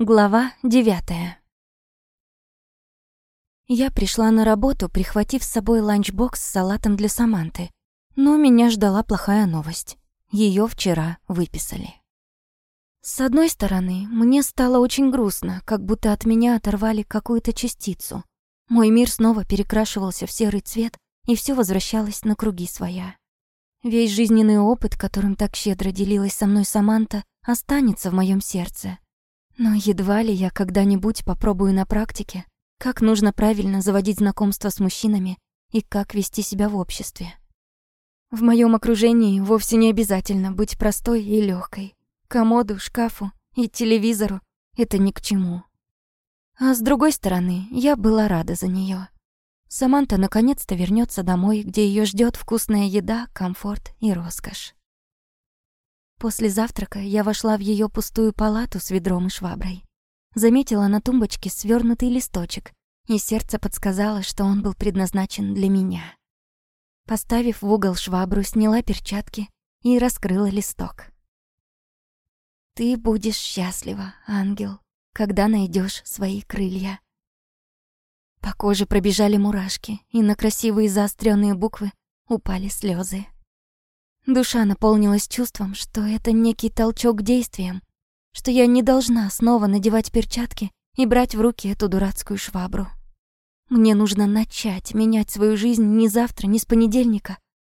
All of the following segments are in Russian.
Глава девятая. Я пришла на работу, прихватив с собой ланчбокс с салатом для Саманты. Но меня ждала плохая новость. Ее вчера выписали. С одной стороны, мне стало очень грустно, как будто от меня оторвали какую-то частицу. Мой мир снова перекрашивался в серый цвет, и все возвращалось на круги своя. Весь жизненный опыт, которым так щедро делилась со мной Саманта, останется в моем сердце, но едва ли я когда-нибудь попробую на практике, как нужно правильно заводить знакомства с мужчинами и как вести себя в обществе. В моем окружении вовсе не обязательно быть простой и легкой. Комоду, шкафу и телевизору это ни к чему. А с другой стороны, я была рада за нее. Саманта наконец-то вернется домой, где ее ждет вкусная еда, комфорт и роскошь. После завтрака я вошла в ее пустую палату с ведром и шваброй. Заметила на тумбочке свернутый листочек, и сердце подсказало, что он был предназначен для меня. Поставив в угол швабру, сняла перчатки и раскрыла листок. «Ты будешь счастлива, ангел, когда найдешь свои крылья». По коже пробежали мурашки, и на красивые заостренные буквы упали слезы. Душа наполнилась чувством, что это некий толчок к действиям, что я не должна снова надевать перчатки и брать в руки эту дурацкую швабру. Мне нужно начать менять свою жизнь не завтра, не с понедельника,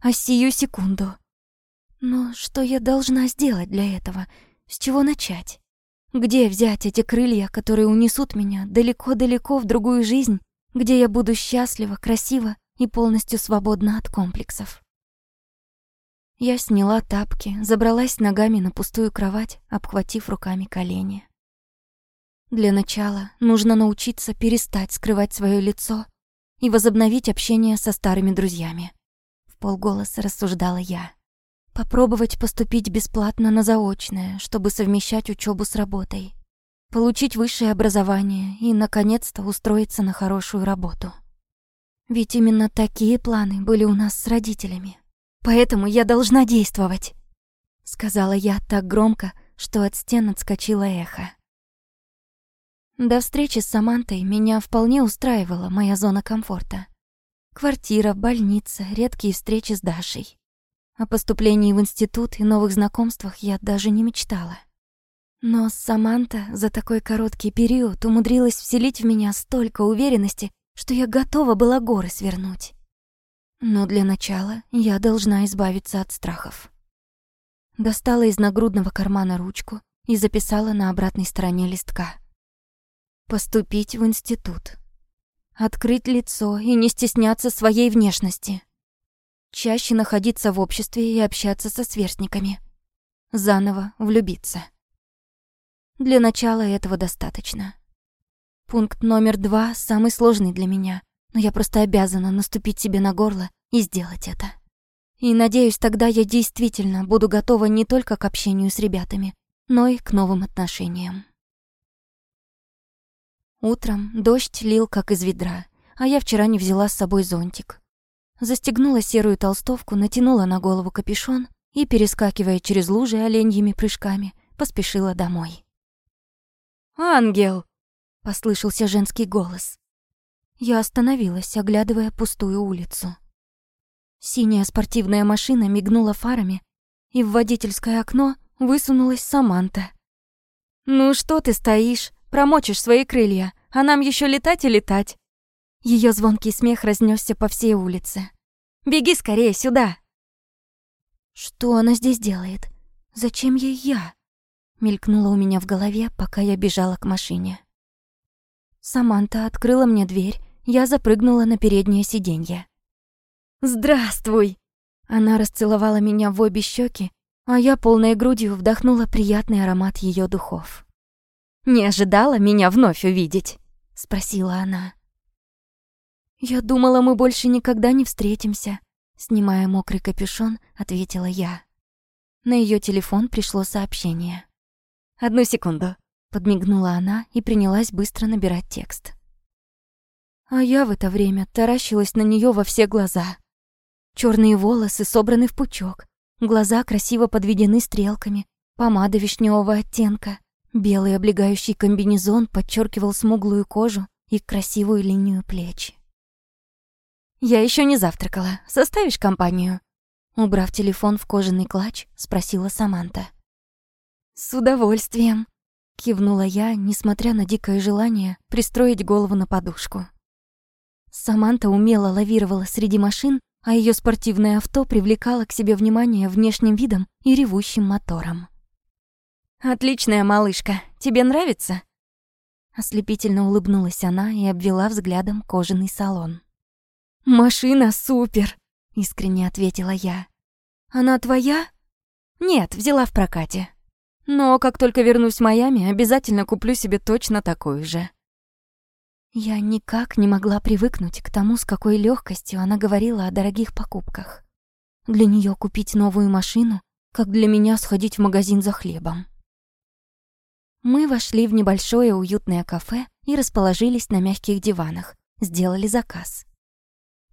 а сию секунду. Но что я должна сделать для этого? С чего начать? Где взять эти крылья, которые унесут меня далеко-далеко в другую жизнь, где я буду счастлива, красива и полностью свободна от комплексов? Я сняла тапки, забралась ногами на пустую кровать, обхватив руками колени. Для начала нужно научиться перестать скрывать свое лицо и возобновить общение со старыми друзьями. В полголоса рассуждала я. Попробовать поступить бесплатно на заочное, чтобы совмещать учебу с работой. Получить высшее образование и, наконец-то, устроиться на хорошую работу. Ведь именно такие планы были у нас с родителями. Поэтому я должна действовать», — сказала я так громко, что от стен отскочило эхо. До встречи с Самантой меня вполне устраивала моя зона комфорта. Квартира, больница, редкие встречи с Дашей. О поступлении в институт и новых знакомствах я даже не мечтала. Но Саманта за такой короткий период умудрилась вселить в меня столько уверенности, что я готова была горы свернуть. Но для начала я должна избавиться от страхов. Достала из нагрудного кармана ручку и записала на обратной стороне листка. Поступить в институт. Открыть лицо и не стесняться своей внешности. Чаще находиться в обществе и общаться со сверстниками. Заново влюбиться. Для начала этого достаточно. Пункт номер два самый сложный для меня но я просто обязана наступить себе на горло и сделать это. И надеюсь, тогда я действительно буду готова не только к общению с ребятами, но и к новым отношениям. Утром дождь лил как из ведра, а я вчера не взяла с собой зонтик. Застегнула серую толстовку, натянула на голову капюшон и, перескакивая через лужи оленьими прыжками, поспешила домой. «Ангел!» — послышался женский голос. Я остановилась, оглядывая пустую улицу. Синяя спортивная машина мигнула фарами, и в водительское окно высунулась Саманта. «Ну что ты стоишь? Промочишь свои крылья, а нам еще летать и летать!» Ее звонкий смех разнесся по всей улице. «Беги скорее сюда!» «Что она здесь делает? Зачем ей я?» Мелькнуло у меня в голове, пока я бежала к машине. Саманта открыла мне дверь я запрыгнула на переднее сиденье. «Здравствуй!» Она расцеловала меня в обе щеки, а я полной грудью вдохнула приятный аромат ее духов. «Не ожидала меня вновь увидеть?» — спросила она. «Я думала, мы больше никогда не встретимся», — снимая мокрый капюшон, ответила я. На ее телефон пришло сообщение. «Одну секунду», — подмигнула она и принялась быстро набирать текст. А я в это время таращилась на нее во все глаза. Черные волосы собраны в пучок, глаза красиво подведены стрелками, помада вишневого оттенка, Белый облегающий комбинезон подчеркивал смуглую кожу и красивую линию плеч. «Я еще не завтракала. Составишь компанию?» Убрав телефон в кожаный клатч, спросила Саманта. «С удовольствием», — кивнула я, несмотря на дикое желание пристроить голову на подушку. Саманта умело лавировала среди машин, а ее спортивное авто привлекало к себе внимание внешним видом и ревущим мотором. «Отличная малышка. Тебе нравится?» Ослепительно улыбнулась она и обвела взглядом кожаный салон. «Машина супер!» — искренне ответила я. «Она твоя?» «Нет, взяла в прокате. Но как только вернусь в Майами, обязательно куплю себе точно такую же». Я никак не могла привыкнуть к тому, с какой легкостью она говорила о дорогих покупках. Для нее купить новую машину, как для меня сходить в магазин за хлебом. Мы вошли в небольшое уютное кафе и расположились на мягких диванах, сделали заказ.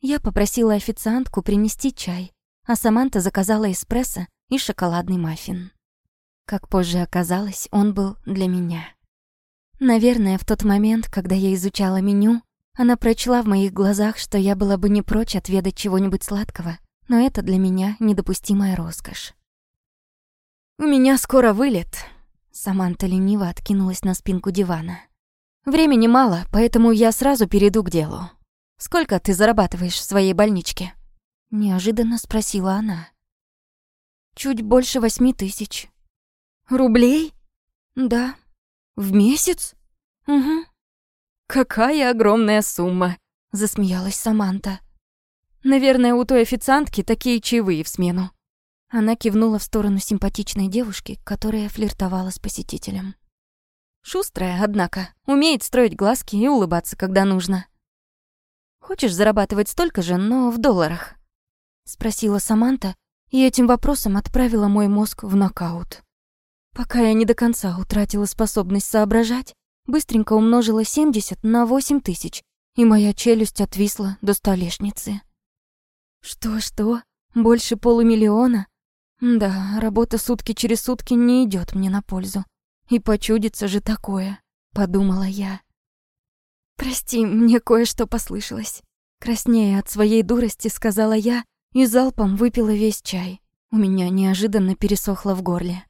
Я попросила официантку принести чай, а Саманта заказала эспрессо и шоколадный маффин. Как позже оказалось, он был для меня. Наверное, в тот момент, когда я изучала меню, она прочла в моих глазах, что я была бы не прочь отведать чего-нибудь сладкого, но это для меня недопустимая роскошь. «У меня скоро вылет», Саманта лениво откинулась на спинку дивана. «Времени мало, поэтому я сразу перейду к делу. Сколько ты зарабатываешь в своей больничке?» Неожиданно спросила она. «Чуть больше восьми тысяч». «Рублей?» «Да». «В месяц?» «Угу». «Какая огромная сумма!» — засмеялась Саманта. «Наверное, у той официантки такие чаевые в смену». Она кивнула в сторону симпатичной девушки, которая флиртовала с посетителем. Шустрая, однако, умеет строить глазки и улыбаться, когда нужно. «Хочешь зарабатывать столько же, но в долларах?» Спросила Саманта, и этим вопросом отправила мой мозг в нокаут. Пока я не до конца утратила способность соображать, быстренько умножила 70 на 8 тысяч, и моя челюсть отвисла до столешницы. Что-что? Больше полумиллиона? Да, работа сутки через сутки не идет мне на пользу. И почудится же такое, подумала я. Прости, мне кое-что послышалось. Краснея от своей дурости, сказала я и залпом выпила весь чай. У меня неожиданно пересохло в горле.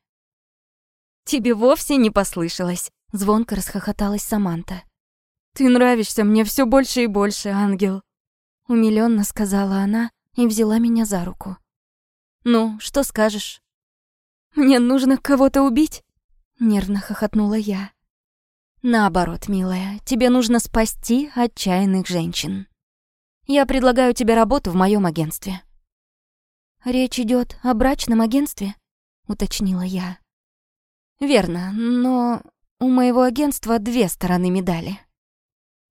«Тебе вовсе не послышалось», — звонко расхохоталась Саманта. «Ты нравишься мне все больше и больше, ангел», — умилённо сказала она и взяла меня за руку. «Ну, что скажешь?» «Мне нужно кого-то убить?» Нервно хохотнула я. «Наоборот, милая, тебе нужно спасти отчаянных женщин. Я предлагаю тебе работу в моем агентстве». «Речь идет о брачном агентстве?» — уточнила я. «Верно, но у моего агентства две стороны медали».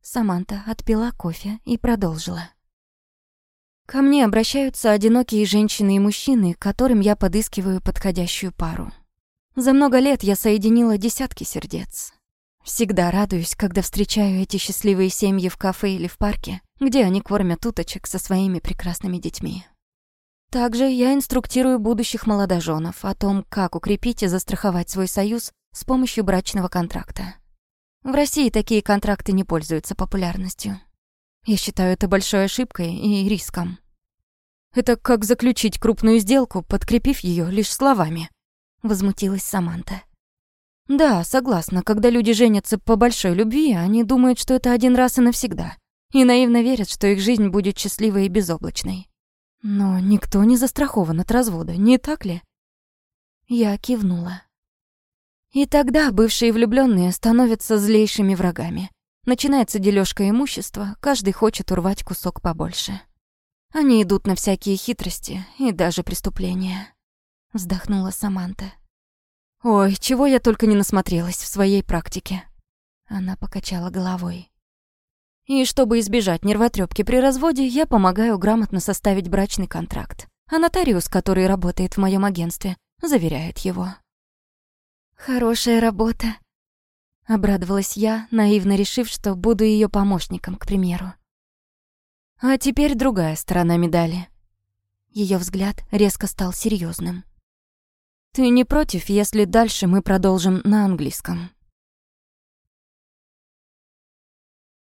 Саманта отпила кофе и продолжила. Ко мне обращаются одинокие женщины и мужчины, которым я подыскиваю подходящую пару. За много лет я соединила десятки сердец. Всегда радуюсь, когда встречаю эти счастливые семьи в кафе или в парке, где они кормят уточек со своими прекрасными детьми. Также я инструктирую будущих молодоженов о том, как укрепить и застраховать свой союз с помощью брачного контракта. В России такие контракты не пользуются популярностью. Я считаю это большой ошибкой и риском. Это как заключить крупную сделку, подкрепив ее лишь словами. Возмутилась Саманта. Да, согласна, когда люди женятся по большой любви, они думают, что это один раз и навсегда. И наивно верят, что их жизнь будет счастливой и безоблачной. Но никто не застрахован от развода, не так ли? Я кивнула. И тогда бывшие влюбленные становятся злейшими врагами. Начинается дележка имущества, каждый хочет урвать кусок побольше. Они идут на всякие хитрости и даже преступления. Вздохнула Саманта. Ой, чего я только не насмотрелась в своей практике. Она покачала головой. И чтобы избежать нервотрепки при разводе, я помогаю грамотно составить брачный контракт. А нотариус, который работает в моем агентстве, заверяет его. Хорошая работа, Обрадовалась я, наивно решив, что буду ее помощником, к примеру. А теперь другая сторона медали. Ее взгляд резко стал серьезным. Ты не против, если дальше мы продолжим на английском?